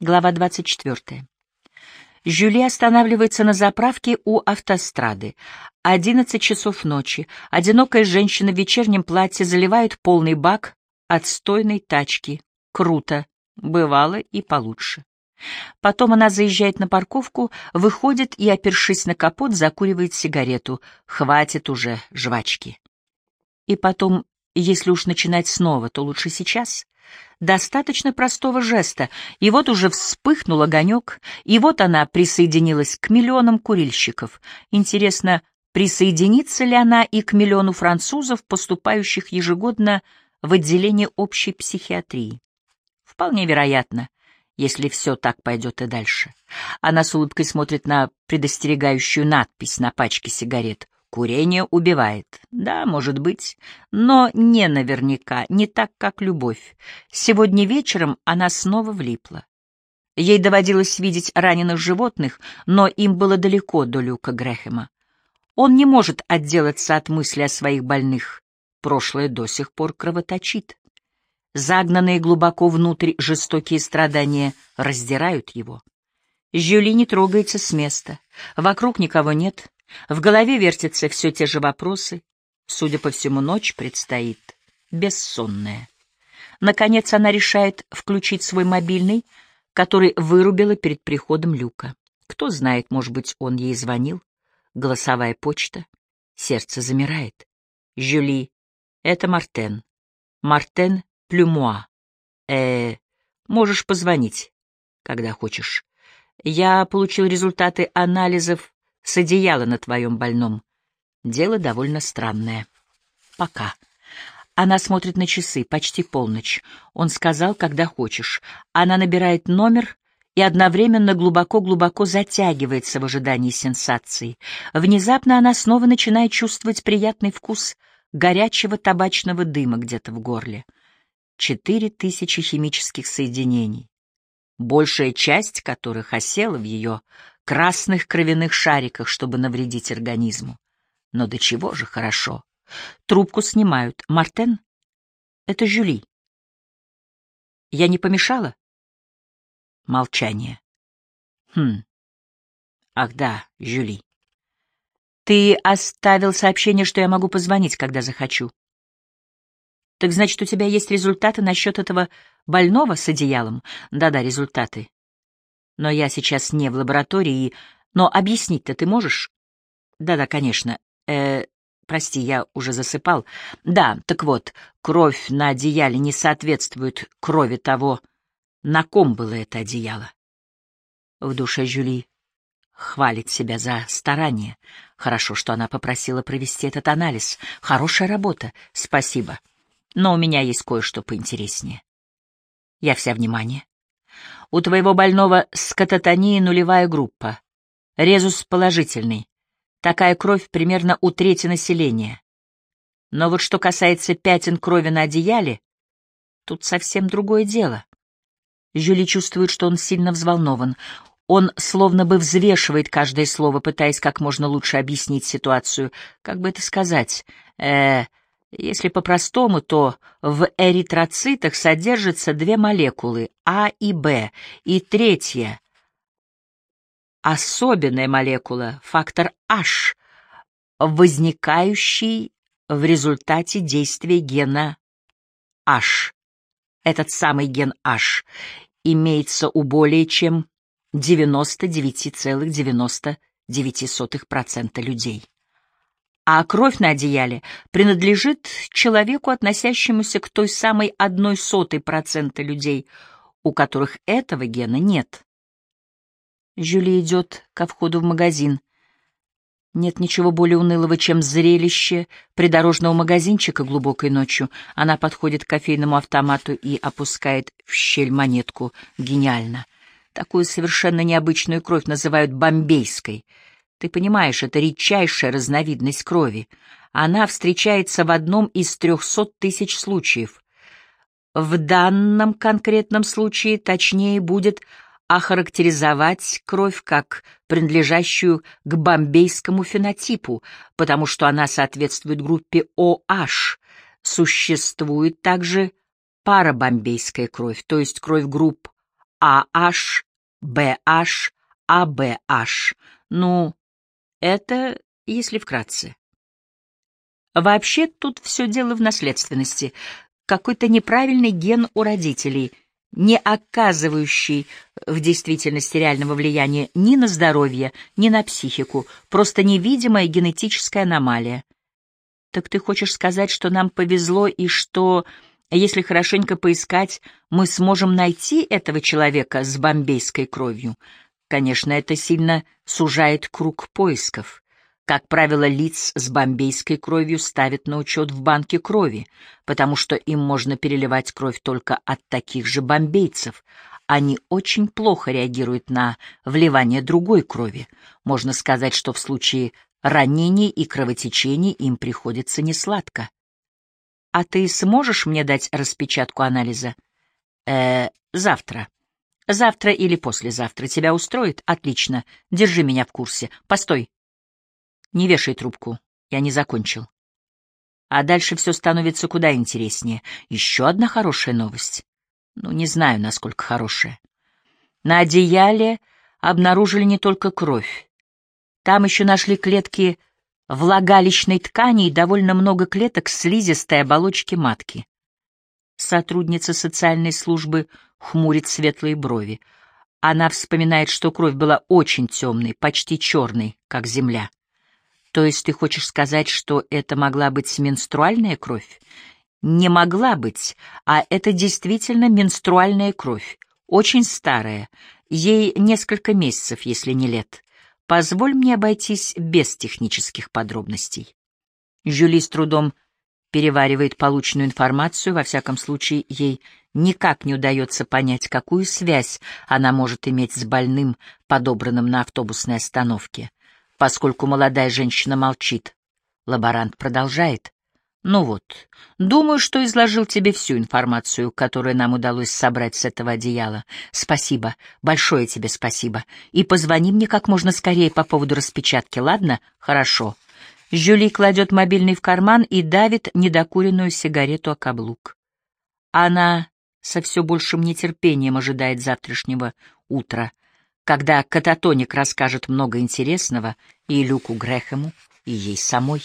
Глава 24. Жюли останавливается на заправке у автострады. Одиннадцать часов ночи. Одинокая женщина в вечернем платье заливает полный бак отстойной тачки. Круто. Бывало и получше. Потом она заезжает на парковку, выходит и, опершись на капот, закуривает сигарету. Хватит уже жвачки. И потом, если уж начинать снова, то лучше сейчас. Достаточно простого жеста, и вот уже вспыхнул огонек, и вот она присоединилась к миллионам курильщиков. Интересно, присоединится ли она и к миллиону французов, поступающих ежегодно в отделение общей психиатрии? Вполне вероятно, если все так пойдет и дальше. Она с улыбкой смотрит на предостерегающую надпись на пачке сигарет. Курение убивает. Да, может быть, но не наверняка, не так, как любовь. Сегодня вечером она снова влипла. Ей доводилось видеть раненых животных, но им было далеко до Люка Грэхэма. Он не может отделаться от мысли о своих больных. Прошлое до сих пор кровоточит. Загнанные глубоко внутрь жестокие страдания раздирают его. Жюли не трогается с места. Вокруг никого нет. В голове вертятся все те же вопросы. Судя по всему, ночь предстоит бессонная. Наконец она решает включить свой мобильный, который вырубила перед приходом Люка. Кто знает, может быть, он ей звонил. Голосовая почта. Сердце замирает. Жюли, это Мартен. Мартен Плюмуа. Э, можешь позвонить, когда хочешь. Я получил результаты анализов с одеяла на твоем больном. Дело довольно странное. Пока. Она смотрит на часы, почти полночь. Он сказал, когда хочешь. Она набирает номер и одновременно глубоко-глубоко затягивается в ожидании сенсации. Внезапно она снова начинает чувствовать приятный вкус горячего табачного дыма где-то в горле. Четыре тысячи химических соединений, большая часть которых осела в ее красных кровяных шариках, чтобы навредить организму. Но до чего же хорошо. Трубку снимают. Мартен? Это Жюли. Я не помешала? Молчание. Хм. Ах да, Жюли. Ты оставил сообщение, что я могу позвонить, когда захочу. Так значит, у тебя есть результаты насчет этого больного с одеялом? Да-да, результаты. Но я сейчас не в лаборатории, но объяснить-то ты можешь? Да-да, конечно. Э, прости, я уже засыпал. Да, так вот, кровь на одеяле не соответствует крови того, на ком было это одеяло. В душе Жюли хвалит себя за старание. Хорошо, что она попросила провести этот анализ. Хорошая работа, спасибо. Но у меня есть кое-что поинтереснее. Я вся внимание. У твоего больного с кататонией нулевая группа. Резус положительный. Такая кровь примерно у трети населения. Но вот что касается пятен крови на одеяле, тут совсем другое дело. Жюли чувствует, что он сильно взволнован. Он словно бы взвешивает каждое слово, пытаясь как можно лучше объяснить ситуацию. Как бы это сказать? Э, если по-простому, то в эритроцитах содержатся две молекулы А и Б, и третья, особенная молекула, фактор H, возникающий в результате действия гена H. Этот самый ген H имеется у более чем 99,99% ,99 людей а кровь на одеяле принадлежит человеку, относящемуся к той самой одной сотой процента людей, у которых этого гена нет. Жюли идет ко входу в магазин. Нет ничего более унылого, чем зрелище придорожного магазинчика глубокой ночью. Она подходит к кофейному автомату и опускает в щель монетку. Гениально. Такую совершенно необычную кровь называют бомбейской — ты понимаешь, это редчайшая разновидность крови. Она встречается в одном из трехсот тысяч случаев. В данном конкретном случае точнее будет охарактеризовать кровь как принадлежащую к бомбейскому фенотипу, потому что она соответствует группе OH. Существует также парабомбейская кровь, то есть кровь групп AH, BH, ABH. Ну, это если вкратце. Вообще тут все дело в наследственности. Какой-то неправильный ген у родителей, не оказывающий в действительности реального влияния ни на здоровье, ни на психику, просто невидимая генетическая аномалия. Так ты хочешь сказать, что нам повезло и что, если хорошенько поискать, мы сможем найти этого человека с бомбейской кровью? Конечно, это сильно сужает круг поисков. Как правило, лиц с бомбейской кровью ставят на учет в банке крови, потому что им можно переливать кровь только от таких же бомбейцев. Они очень плохо реагируют на вливание другой крови. Можно сказать, что в случае ранений и кровотечений им приходится несладко. А ты сможешь мне дать распечатку анализа? Э, завтра. Завтра или послезавтра. Тебя устроит? Отлично. Держи меня в курсе. Постой. Не вешай трубку, я не закончил. А дальше все становится куда интереснее. Еще одна хорошая новость. Ну, не знаю, насколько хорошая. На одеяле обнаружили не только кровь. Там еще нашли клетки влагалищной ткани и довольно много клеток слизистой оболочки матки. Сотрудница социальной службы хмурит светлые брови. Она вспоминает, что кровь была очень темной, почти черной, как земля. То есть ты хочешь сказать, что это могла быть менструальная кровь? Не могла быть, а это действительно менструальная кровь, очень старая, ей несколько месяцев, если не лет. Позволь мне обойтись без технических подробностей. Жюли с трудом переваривает полученную информацию, во всяком случае, ей никак не удается понять, какую связь она может иметь с больным, подобранным на автобусной остановке. Поскольку молодая женщина молчит, лаборант продолжает. «Ну вот, думаю, что изложил тебе всю информацию, которую нам удалось собрать с этого одеяла. Спасибо, большое тебе спасибо. И позвони мне как можно скорее по поводу распечатки, ладно? Хорошо». Жюли кладет мобильный в карман и давит недокуренную сигарету о каблук. Она со все большим нетерпением ожидает завтрашнего утра — когда Кататоник расскажет много интересного и Люку Грэхэму, и ей самой.